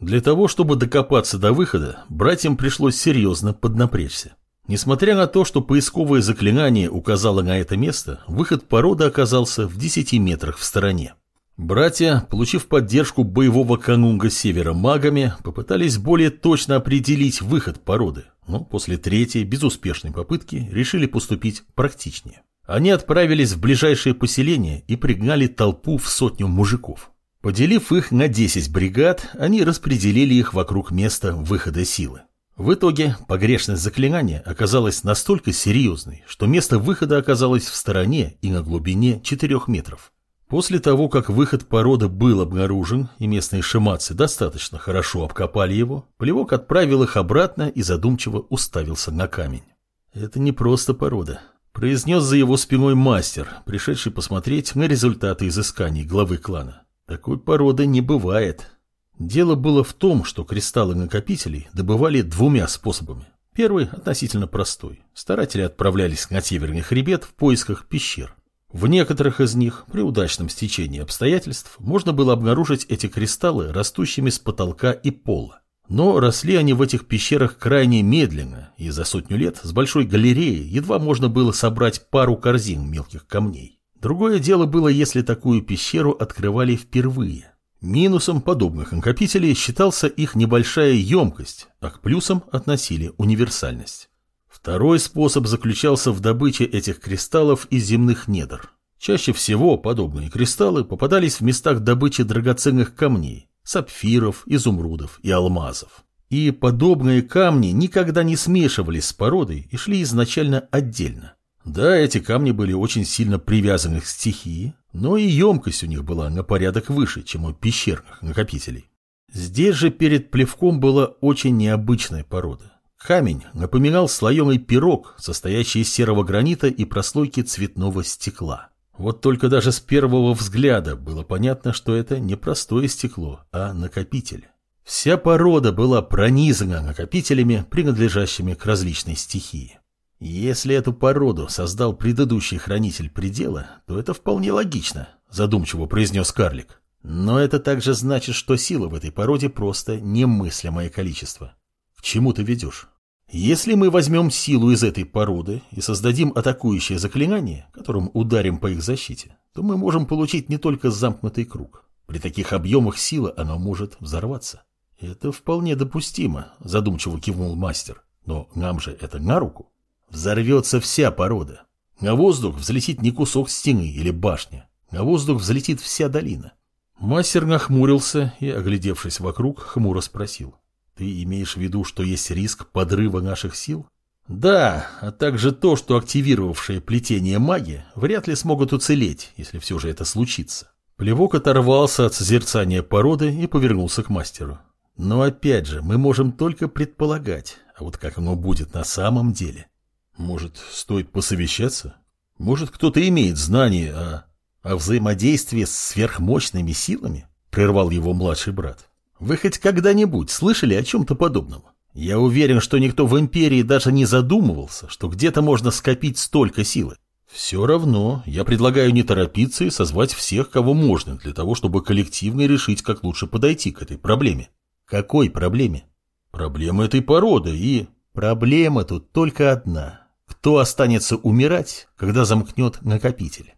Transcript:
Для того, чтобы докопаться до выхода, братьям пришлось серьезно поднапрячься. Несмотря на то, что поисковое заклинание указало на это место, выход породы оказался в 10 метрах в стороне. Братья, получив поддержку боевого канунга севера магами, попытались более точно определить выход породы, но после третьей безуспешной попытки решили поступить практичнее. Они отправились в ближайшее поселение и пригнали толпу в сотню мужиков. Поделив их на 10 бригад, они распределили их вокруг места выхода силы. В итоге погрешность заклинания оказалась настолько серьезной, что место выхода оказалось в стороне и на глубине 4 метров. После того, как выход породы был обнаружен и местные шиматцы достаточно хорошо обкопали его, Плевок отправил их обратно и задумчиво уставился на камень. Это не просто порода, произнес за его спиной мастер, пришедший посмотреть на результаты изысканий главы клана. Такой породы не бывает. Дело было в том, что кристаллы накопителей добывали двумя способами. Первый относительно простой. Старатели отправлялись на северный хребет в поисках пещер. В некоторых из них, при удачном стечении обстоятельств, можно было обнаружить эти кристаллы растущими с потолка и пола. Но росли они в этих пещерах крайне медленно, и за сотню лет с большой галереи едва можно было собрать пару корзин мелких камней. Другое дело было, если такую пещеру открывали впервые. Минусом подобных накопителей считался их небольшая емкость, а к плюсам относили универсальность. Второй способ заключался в добыче этих кристаллов из земных недр. Чаще всего подобные кристаллы попадались в местах добычи драгоценных камней, сапфиров, изумрудов и алмазов. И подобные камни никогда не смешивались с породой и шли изначально отдельно. Да, эти камни были очень сильно привязаны к стихии, но и емкость у них была на порядок выше, чем у пещерных накопителей. Здесь же перед плевком была очень необычная порода. Камень напоминал слоеный пирог, состоящий из серого гранита и прослойки цветного стекла. Вот только даже с первого взгляда было понятно, что это не простое стекло, а накопитель. Вся порода была пронизана накопителями, принадлежащими к различной стихии. Если эту породу создал предыдущий хранитель предела, то это вполне логично, задумчиво произнес карлик. Но это также значит, что сила в этой породе просто немыслимое количество. К чему ты ведешь? Если мы возьмем силу из этой породы и создадим атакующее заклинание, которым ударим по их защите, то мы можем получить не только замкнутый круг. При таких объемах сила оно может взорваться. Это вполне допустимо, задумчиво кивнул мастер. Но нам же это на руку. Взорвется вся порода. На воздух взлетит не кусок стены или башня. На воздух взлетит вся долина. Мастер нахмурился и, оглядевшись вокруг, хмуро спросил. Ты имеешь в виду, что есть риск подрыва наших сил? Да, а также то, что активировавшие плетение маги вряд ли смогут уцелеть, если все же это случится. Плевок оторвался от созерцания породы и повернулся к мастеру. Но опять же, мы можем только предполагать, а вот как оно будет на самом деле. Может, стоит посовещаться? Может, кто-то имеет знания о, о взаимодействии с сверхмощными силами? Прервал его младший брат. Вы хоть когда-нибудь слышали о чем-то подобном? Я уверен, что никто в империи даже не задумывался, что где-то можно скопить столько силы. Все равно я предлагаю не торопиться и созвать всех, кого можно, для того, чтобы коллективно решить, как лучше подойти к этой проблеме. Какой проблеме? Проблема этой породы и... Проблема тут только одна. Кто останется умирать, когда замкнет накопитель?